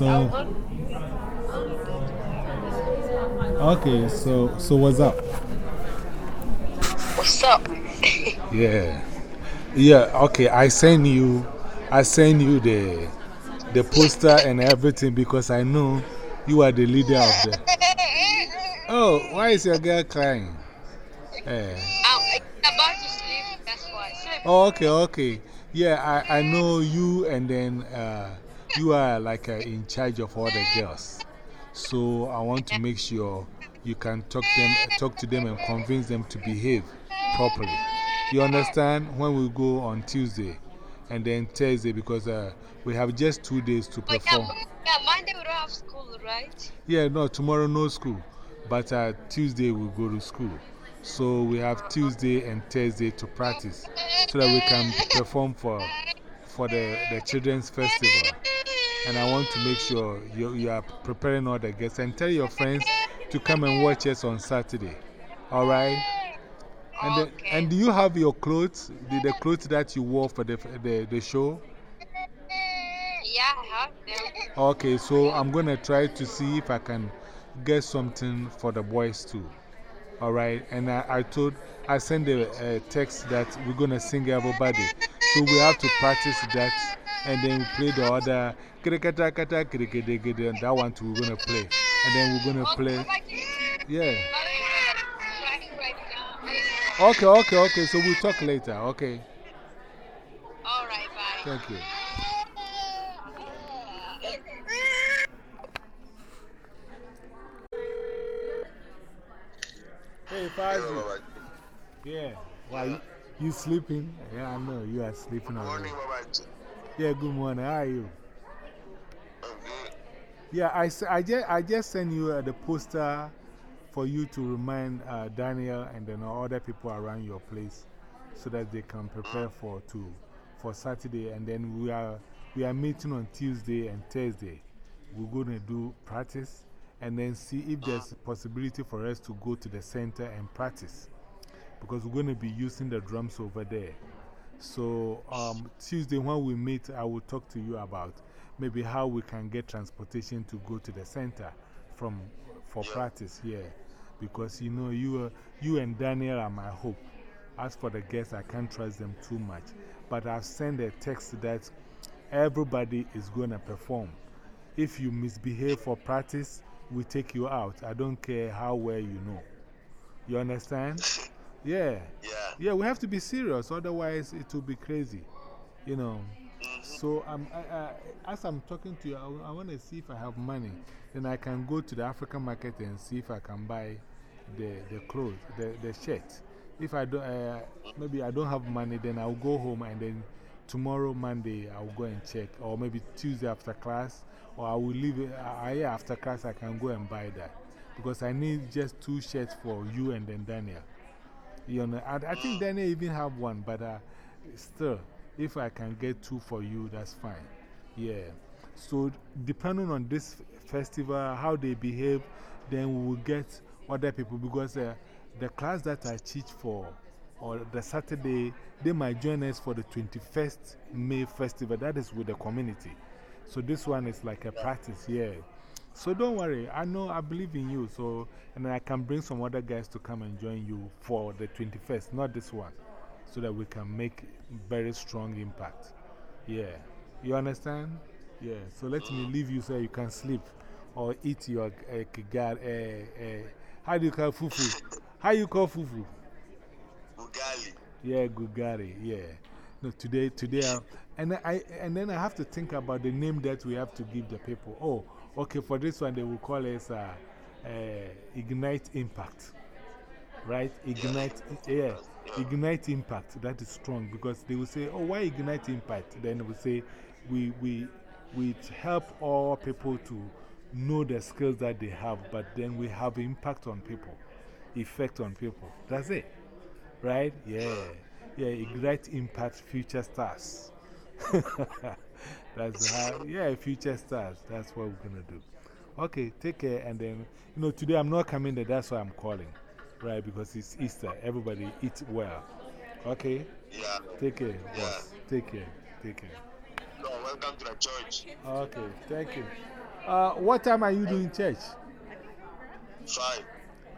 So, okay, so, so what's up? What's up? yeah. Yeah, okay. I send you, I send you the, the poster and everything because I know you are the leader of the. Oh, why is your girl crying? Eh. I'm about to sleep, that's why. Oh, okay, okay. Yeah, I, I know you and then uh, you are like uh, in charge of all the girls. So I want to make sure you can talk, them, talk to them and convince them to behave properly. You understand? When we go on Tuesday and then Thursday, because uh, we have just two days to perform. Yeah, yeah, Monday we don't have school, right? Yeah, no, tomorrow no school. But uh, Tuesday we go to school. So we have Tuesday and Thursday to practice so that we can perform for, for the, the children's festival. And I want to make sure you, you are preparing all the guests and tell your friends to come and watch us on Saturday. All right? And, the, and do you have your clothes, the, the clothes that you wore for the, the, the show? Yeah, I have them. Okay, so I'm going to try to see if I can get something for the boys too. All right. And I, I told, I sent a, a text that we're going to sing everybody. So we have to practice that and then we play the other. That one too, we're going to play. And then we're going to play. Yeah. Okay, okay, okay. So we'll talk later. Okay. All right, bye. Thank you. Hey, Fazi. Yeah. Why, you, sleeping? Yeah, I know you are sleeping. Good morning, Yeah, good morning. How are you? I'm good. Yeah, I, I, just, I just sent you uh, the poster for you to remind uh, Daniel and then other people around your place so that they can prepare for, to, for Saturday. And then we are, we are meeting on Tuesday and Thursday. We're going to do practice and then see if there's a possibility for us to go to the center and practice. Because we're going to be using the drums over there. So um, Tuesday, when we meet, I will talk to you about maybe how we can get transportation to go to the center from, for practice here. Because you know, you, uh, you and Daniel are my hope. As for the guests, I can't trust them too much. But I've sent a text that everybody is going to perform. If you misbehave for practice, we take you out. I don't care how well you know. You understand? Yeah. Yeah. Yeah, we have to be serious, otherwise, it will be crazy. You know. So, um, I, I, as I'm talking to you, I, I want to see if I have money. Then I can go to the African market and see if I can buy the, the clothes, the, the shirt. If I don't, uh, maybe I don't have money, then I'll go home and then tomorrow, Monday, I'll go and check. Or maybe Tuesday after class, or I will leave uh, after class, I can go and buy that. Because I need just two shirts for you and then Daniel. You know, I, I think Daniel even have one, but uh, still, if I can get two for you, that's fine. Yeah. So, depending on this festival, how they behave, then we will get other people because uh, the class that I teach for or the Saturday, they might join us for the 21st May festival. That is with the community. So this one is like a practice, yeah. So don't worry, I know I believe in you. So, and I can bring some other guys to come and join you for the 21st, not this one, so that we can make very strong impact. Yeah. You understand? Yeah. So let me leave you so you can sleep or eat your uh, kigar. Uh, uh, how do you call fufu? How you call fufu? Gugali. Yeah, Gugari, yeah. No, today, today, I, and, I, and then I have to think about the name that we have to give the people. Oh, okay, for this one, they will call us uh, uh, Ignite Impact. Right? Ignite, yeah, Ignite Impact. That is strong because they will say, oh, why Ignite Impact? Then they will say, we, we, we help all people to know the skills that they have, but then we have impact on people, effect on people. That's it. Right? Yeah. Yeah, Ignite Impact Future Stars. That's how, yeah, Future Stars. That's what we're going to do. Okay, take care. And then, you know, today I'm not coming there. That's why I'm calling. Right? Because it's Easter. Everybody eat well. Okay? Yeah. Take care. Yeah. Boss. Take care. Take care. No, welcome to the church. Okay, thank you. Uh, what time are you doing church? Five.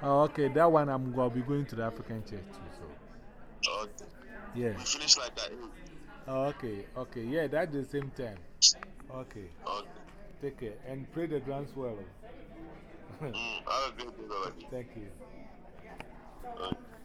Oh, okay. That one I'm going to be going to the African church too. So, Okay. yeah. We finish like that. Okay. Okay. Yeah, that's the same time. Okay. Okay. Take care. And pray the drums well. Mm, have a good day, Baba. Thank you. Okay.